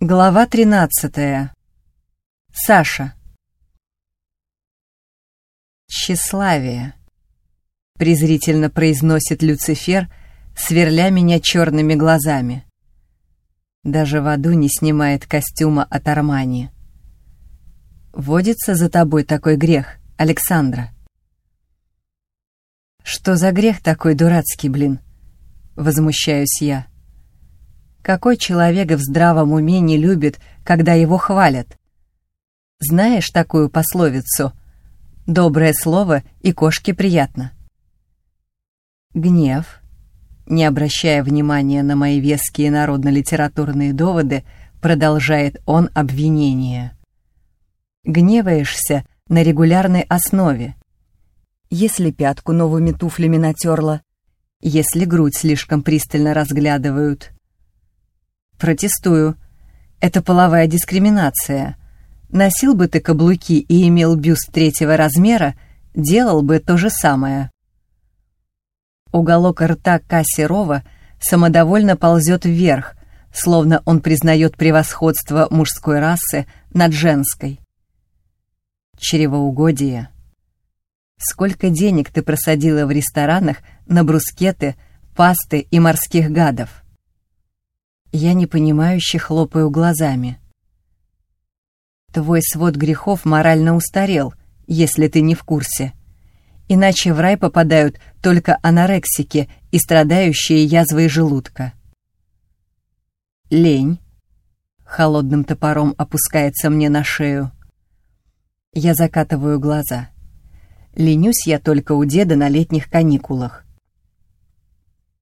Глава 13. Саша. «Тщеславие», — презрительно произносит Люцифер, сверля меня черными глазами. Даже в аду не снимает костюма от Армани. «Водится за тобой такой грех, Александра?» «Что за грех такой дурацкий, блин?» — возмущаюсь я. Какой человек в здравом уме не любит, когда его хвалят? Знаешь такую пословицу «Доброе слово и кошке приятно»? Гнев, не обращая внимания на мои веские народно-литературные доводы, продолжает он обвинение. Гневаешься на регулярной основе. Если пятку новыми туфлями натерла, если грудь слишком пристально разглядывают — Протестую. Это половая дискриминация. Носил бы ты каблуки и имел бюст третьего размера, делал бы то же самое. Уголок рта Кассирова самодовольно ползет вверх, словно он признает превосходство мужской расы над женской. Чревоугодие. Сколько денег ты просадила в ресторанах на брускеты, пасты и морских гадов? Я непонимающе хлопаю глазами. Твой свод грехов морально устарел, если ты не в курсе. Иначе в рай попадают только анорексики и страдающие язвой желудка. Лень. Холодным топором опускается мне на шею. Я закатываю глаза. Ленюсь я только у деда на летних каникулах.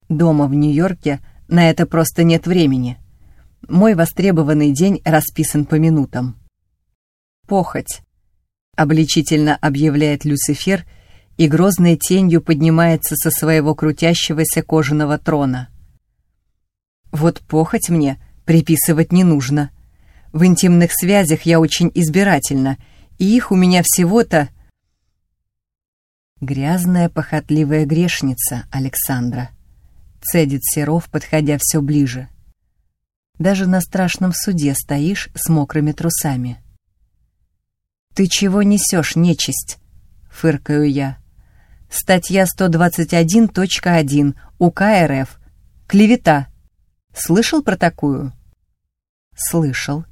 Дома в Нью-Йорке — на это просто нет времени. Мой востребованный день расписан по минутам. «Похоть», — обличительно объявляет Люцифер, и грозной тенью поднимается со своего крутящегося кожаного трона. «Вот похоть мне приписывать не нужно. В интимных связях я очень избирательна, и их у меня всего-то...» Грязная, похотливая грешница, Александра цедит Серов, подходя все ближе. Даже на страшном суде стоишь с мокрыми трусами. «Ты чего несешь, нечисть?» — фыркаю я. «Статья 121.1 УК РФ. Клевета. Слышал про такую?» «Слышал».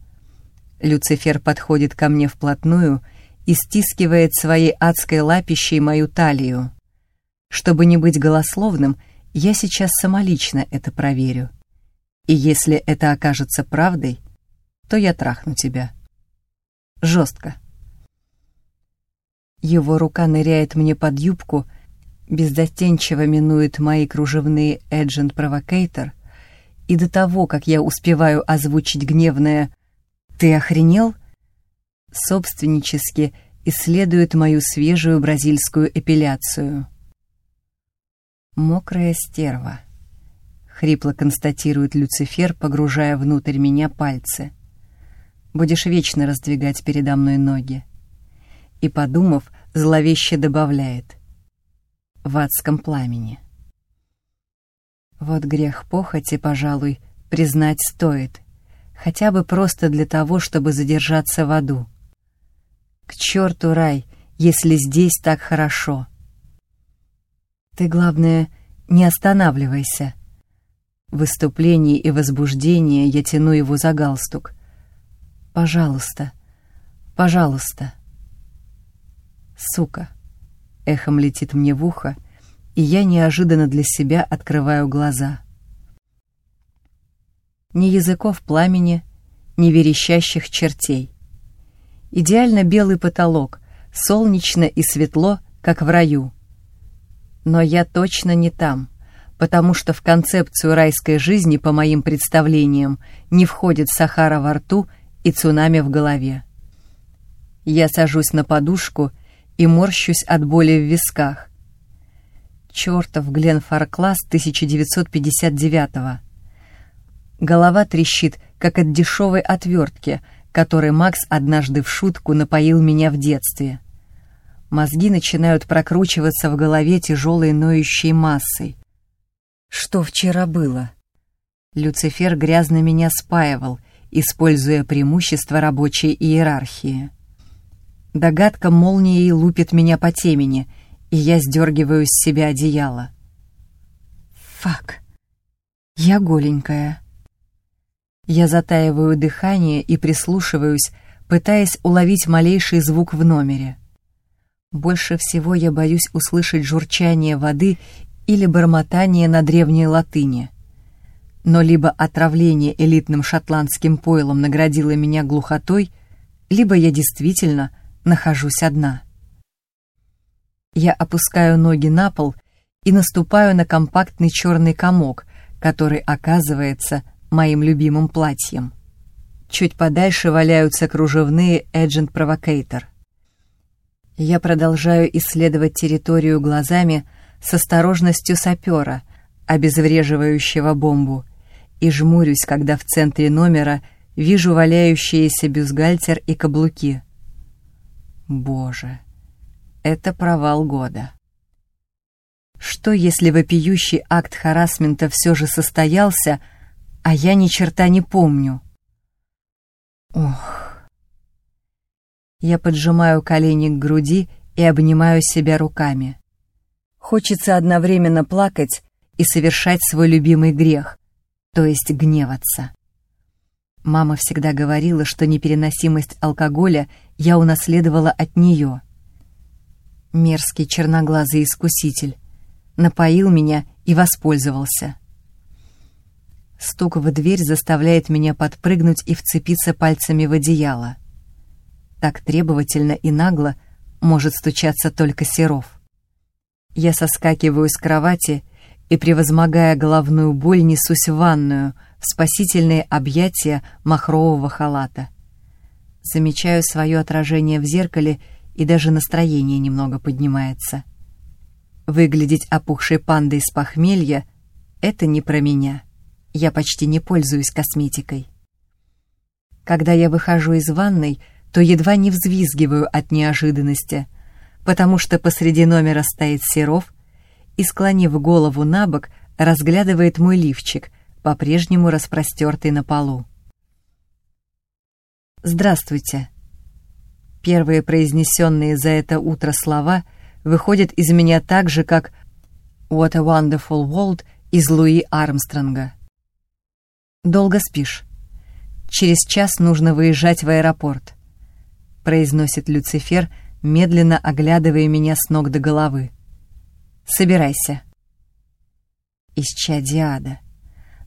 Люцифер подходит ко мне вплотную и стискивает своей адской лапищей мою талию. Чтобы не быть голословным, — я сейчас самолично это проверю. И если это окажется правдой, то я трахну тебя. Жестко. Его рука ныряет мне под юбку, беззастенчиво минует мои кружевные Agent Provocator, и до того, как я успеваю озвучить гневное «Ты охренел?», собственнически исследует мою свежую бразильскую эпиляцию. «Мокрая стерва», — хрипло констатирует Люцифер, погружая внутрь меня пальцы. «Будешь вечно раздвигать передо мной ноги». И, подумав, зловеще добавляет. «В адском пламени». Вот грех похоти, пожалуй, признать стоит, хотя бы просто для того, чтобы задержаться в аду. К черту рай, если здесь так хорошо — ты, главное, не останавливайся. В выступлении и возбуждении я тяну его за галстук. Пожалуйста, пожалуйста. Сука. Эхом летит мне в ухо, и я неожиданно для себя открываю глаза. Ни языков пламени, ни верещащих чертей. Идеально белый потолок, солнечно и светло, как в раю — но я точно не там, потому что в концепцию райской жизни, по моим представлениям, не входит Сахара во рту и цунами в голове. Я сажусь на подушку и морщусь от боли в висках. Чёртов Глен Фаркласс 1959-го. Голова трещит, как от дешевой отвертки, которой Макс однажды в шутку напоил меня в детстве. Мозги начинают прокручиваться в голове тяжелой ноющей массой. Что вчера было? Люцифер грязно меня спаивал, используя преимущество рабочей иерархии. Догадка молнией лупит меня по темени, и я сдергиваю с себя одеяло. Фак. Я голенькая. Я затаиваю дыхание и прислушиваюсь, пытаясь уловить малейший звук в номере. Больше всего я боюсь услышать журчание воды или бормотание на древней латыни. Но либо отравление элитным шотландским пойлом наградило меня глухотой, либо я действительно нахожусь одна. Я опускаю ноги на пол и наступаю на компактный черный комок, который оказывается моим любимым платьем. Чуть подальше валяются кружевные Agent Provocator. Я продолжаю исследовать территорию глазами с осторожностью сапера, обезвреживающего бомбу, и жмурюсь, когда в центре номера вижу валяющиеся бюстгальтер и каблуки. Боже, это провал года. Что, если вопиющий акт харасмента все же состоялся, а я ни черта не помню? Ох. Я поджимаю колени к груди и обнимаю себя руками. Хочется одновременно плакать и совершать свой любимый грех, то есть гневаться. Мама всегда говорила, что непереносимость алкоголя я унаследовала от нее. Мерзкий черноглазый искуситель напоил меня и воспользовался. Стук в дверь заставляет меня подпрыгнуть и вцепиться пальцами в одеяло. Так требовательно и нагло может стучаться только Серов. Я соскакиваю с кровати и, превозмогая головную боль, несусь в ванную, в спасительные объятия махрового халата. Замечаю свое отражение в зеркале, и даже настроение немного поднимается. Выглядеть опухшей пандой с похмелья — это не про меня. Я почти не пользуюсь косметикой. Когда я выхожу из ванной, то едва не взвизгиваю от неожиданности, потому что посреди номера стоит Серов и, склонив голову на бок, разглядывает мой лифчик, по-прежнему распростертый на полу. «Здравствуйте». Первые произнесенные за это утро слова выходит из меня так же, как «What a Wonderful World» из Луи Армстронга. «Долго спишь. Через час нужно выезжать в аэропорт», — произносит Люцифер, медленно оглядывая меня с ног до головы. «Собирайся». Исчадиада.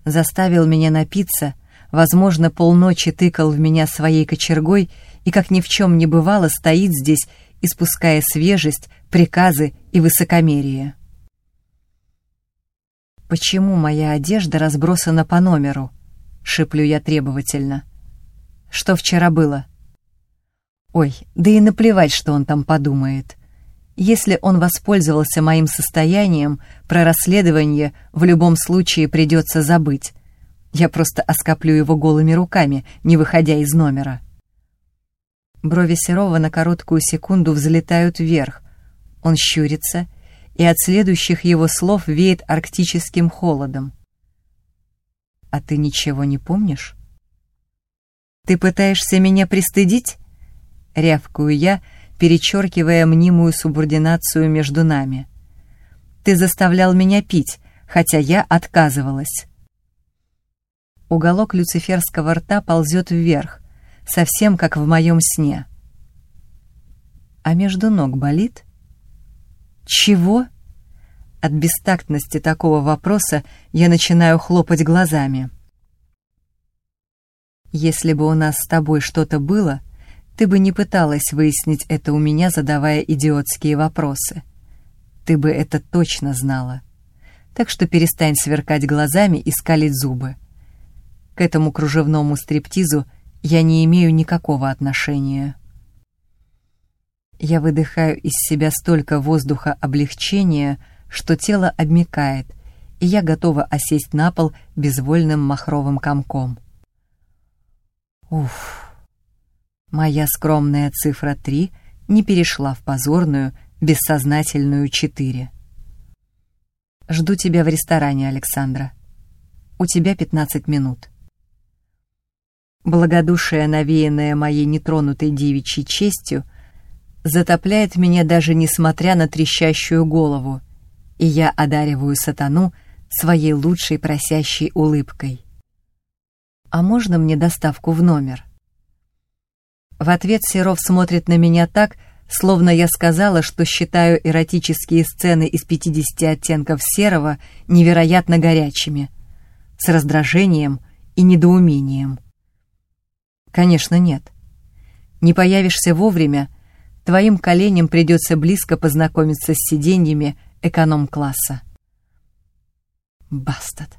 Заставил меня напиться, возможно, полночи тыкал в меня своей кочергой и, как ни в чем не бывало, стоит здесь испуская свежесть, приказы и высокомерие. «Почему моя одежда разбросана по номеру?» — шиплю я требовательно. «Что вчера было?» «Ой, да и наплевать, что он там подумает. Если он воспользовался моим состоянием, про расследование в любом случае придется забыть. Я просто оскоплю его голыми руками, не выходя из номера». Брови Серова на короткую секунду взлетают вверх. Он щурится, и от следующих его слов веет арктическим холодом. «А ты ничего не помнишь?» «Ты пытаешься меня пристыдить?» — рявкую я, перечеркивая мнимую субординацию между нами. «Ты заставлял меня пить, хотя я отказывалась». Уголок люциферского рта ползет вверх, совсем как в моем сне. А между ног болит? Чего? От бестактности такого вопроса я начинаю хлопать глазами. Если бы у нас с тобой что-то было, ты бы не пыталась выяснить это у меня, задавая идиотские вопросы. Ты бы это точно знала. Так что перестань сверкать глазами и скалить зубы. К этому кружевному стриптизу я не имею никакого отношения. Я выдыхаю из себя столько воздуха облегчения, что тело обмикает, и я готова осесть на пол безвольным махровым комком. Уф. Моя скромная цифра 3 не перешла в позорную, бессознательную 4. Жду тебя в ресторане, Александра. У тебя 15 минут. Благодушие, навеянное моей нетронутой девичьей честью, затопляет меня даже несмотря на трещащую голову, и я одариваю сатану своей лучшей просящей улыбкой. «А можно мне доставку в номер?» В ответ Серов смотрит на меня так, словно я сказала, что считаю эротические сцены из 50 оттенков серого невероятно горячими, с раздражением и недоумением. Конечно, нет. Не появишься вовремя, твоим коленям придется близко познакомиться с сиденьями эконом-класса. Бастат.